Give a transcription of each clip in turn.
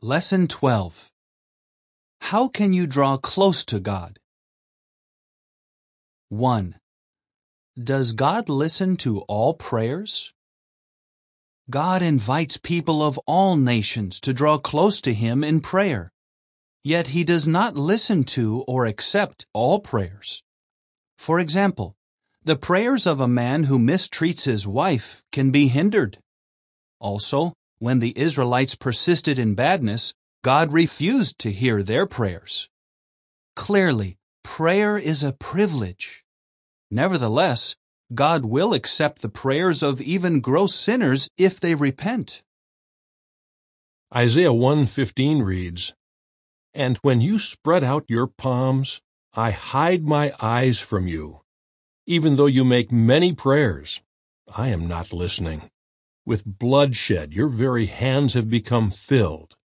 Lesson 12 How can you draw close to God? 1. Does God listen to all prayers? God invites people of all nations to draw close to Him in prayer. Yet He does not listen to or accept all prayers. For example, the prayers of a man who mistreats his wife can be hindered. Also, when the Israelites persisted in badness, God refused to hear their prayers. Clearly, prayer is a privilege. Nevertheless, God will accept the prayers of even gross sinners if they repent. Isaiah 1:15 reads, And when you spread out your palms, I hide my eyes from you. Even though you make many prayers, I am not listening. With bloodshed your very hands have become filled.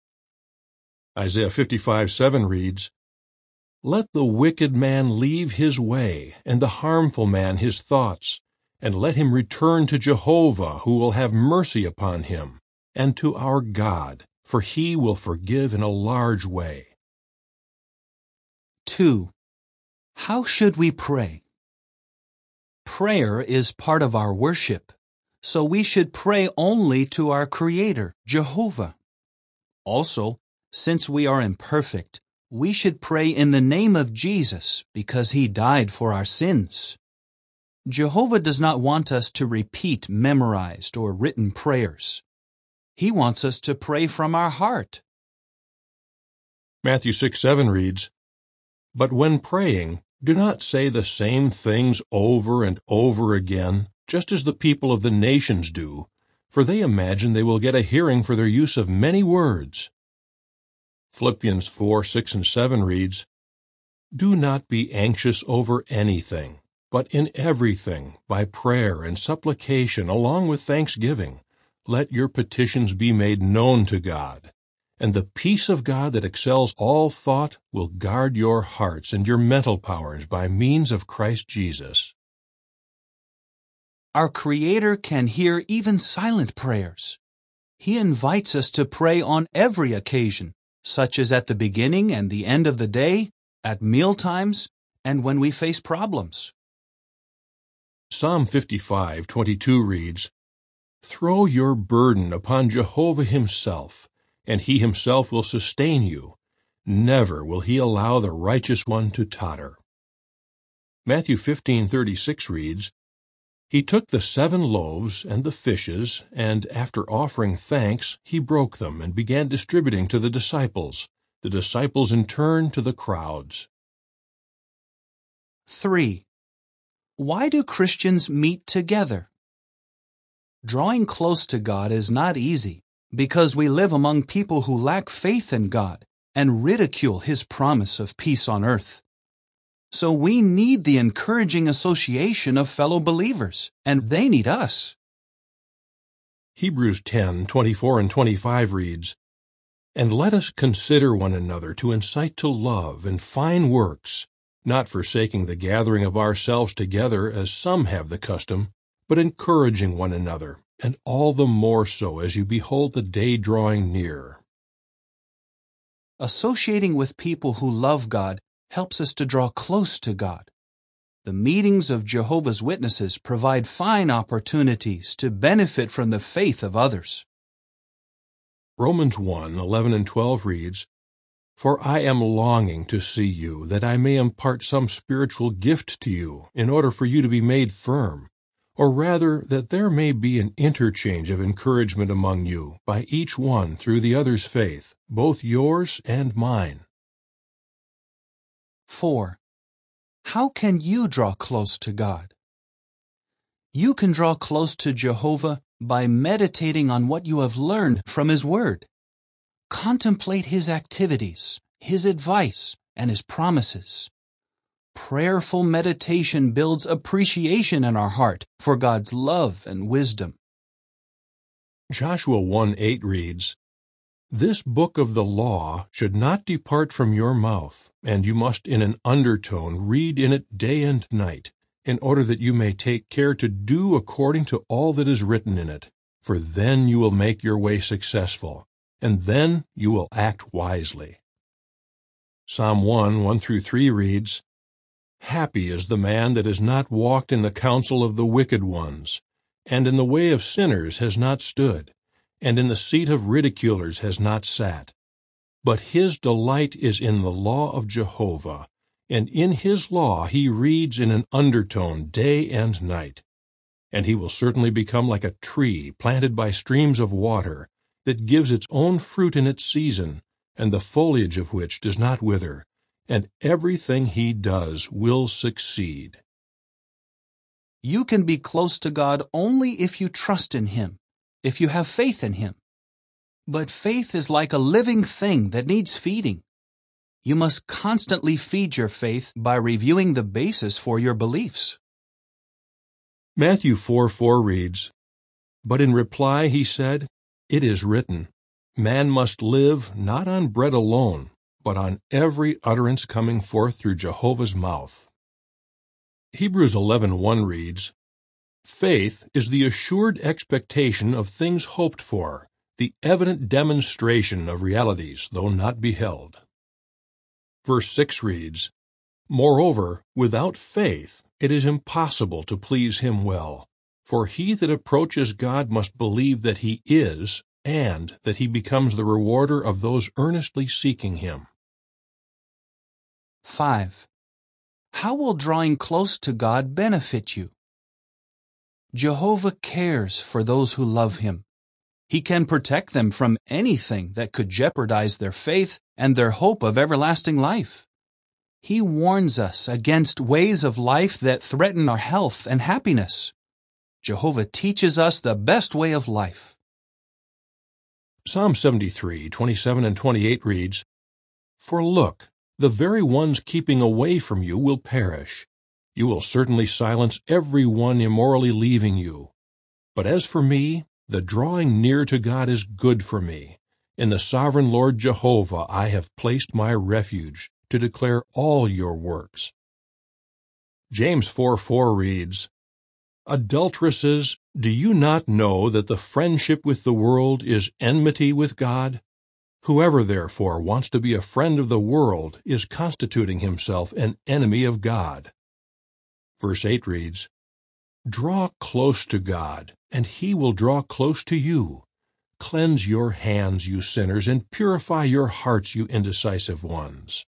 Isaiah 55:7 reads, Let the wicked man leave his way, and the harmful man his thoughts, and let him return to Jehovah, who will have mercy upon him, and to our God, for he will forgive in a large way. 2. How should we pray? Prayer is part of our worship, so we should pray only to our Creator, Jehovah. Also, since we are imperfect, we should pray in the name of Jesus because He died for our sins. Jehovah does not want us to repeat memorized or written prayers. He wants us to pray from our heart. Matthew 6 7 reads, But when praying, do not say the same things over and over again, just as the people of the nations do, for they imagine they will get a hearing for their use of many words. Philippians 4 6 and 7 reads, Do not be anxious over anything, but in everything, by prayer and supplication along with thanksgiving, let your petitions be made known to God. And the peace of God that excels all thought will guard your hearts and your mental powers by means of Christ Jesus. Our Creator can hear even silent prayers. He invites us to pray on every occasion, such as at the beginning and the end of the day, at meal times, and when we face problems. Psalm 55:22 reads, Throw your burden upon Jehovah himself, and he himself will sustain you. Never will he allow the righteous one to totter. Matthew 15:36 reads, He took the seven loaves and the fishes, and after offering thanks, he broke them and began distributing to the disciples. The disciples in turn to the crowds. 3. Why do Christians meet together? Drawing close to God is not easy because we live among people who lack faith in God and ridicule His promise of peace on earth. So we need the encouraging association of fellow believers, and they need us. Hebrews 10:24 and 25 reads, And let us consider one another to incite to love and fine works, not forsaking the gathering of ourselves together as some have the custom, but encouraging one another, and all the more so as you behold the day drawing near. Associating with people who love God helps us to draw close to God. The meetings of Jehovah's Witnesses provide fine opportunities to benefit from the faith of others. Romans 1 11 and 12 reads, For I am longing to see you, that I may impart some spiritual gift to you, in order for you to be made firm, or rather that there may be an interchange of encouragement among you, by each one through the other's faith, both yours and mine. 4. How can you draw close to God? You can draw close to Jehovah by meditating on what you have learned from His Word. Contemplate His activities, His advice, and His promises. Prayerful meditation builds appreciation in our heart for God's love and wisdom. Joshua 1 8 reads, This book of the law should not depart from your mouth, and you must in an undertone read in it day and night, in order that you may take care to do according to all that is written in it. For then you will make your way successful, and then you will act wisely. Psalm 1, 1 through 3 reads, Happy is the man that has not walked in the counsel of the wicked ones, and in the way of sinners has not stood, and in the seat of ridiculers has not sat. But his delight is in the law of Jehovah, and in his law he reads in an undertone day and night. And he will certainly become like a tree planted by streams of water, that gives its own fruit in its season, and the foliage of which does not wither, and everything he does will succeed. You can be close to God only if you trust in Him, if you have faith in Him. But faith is like a living thing that needs feeding. You must constantly feed your faith by reviewing the basis for your beliefs. Matthew 4 4 reads, But in reply he said, It is written, Man must live not on bread alone, but on every utterance coming forth through Jehovah's mouth. Hebrews 11:1 reads, Faith is the assured expectation of things hoped for, the evident demonstration of realities though not beheld. Verse 6 reads, Moreover, without faith it is impossible to please him well, for he that approaches God must believe that he is, and that he becomes the rewarder of those earnestly seeking him. 5. How will drawing close to God benefit you? Jehovah cares for those who love Him. He can protect them from anything that could jeopardize their faith and their hope of everlasting life. He warns us against ways of life that threaten our health and happiness. Jehovah teaches us the best way of life. Psalm 73, 27 and 28 reads, For look, the very ones keeping away from you will perish. You will certainly silence every one immorally leaving you. But as for me, the drawing near to God is good for me. In the sovereign Lord Jehovah I have placed my refuge to declare all your works. James 4 4 reads, Adulteresses, do you not know that the friendship with the world is enmity with God? Whoever therefore wants to be a friend of the world is constituting himself an enemy of God. Verse 8 reads, Draw close to God, and he will draw close to you. Cleanse your hands, you sinners, and purify your hearts, you indecisive ones.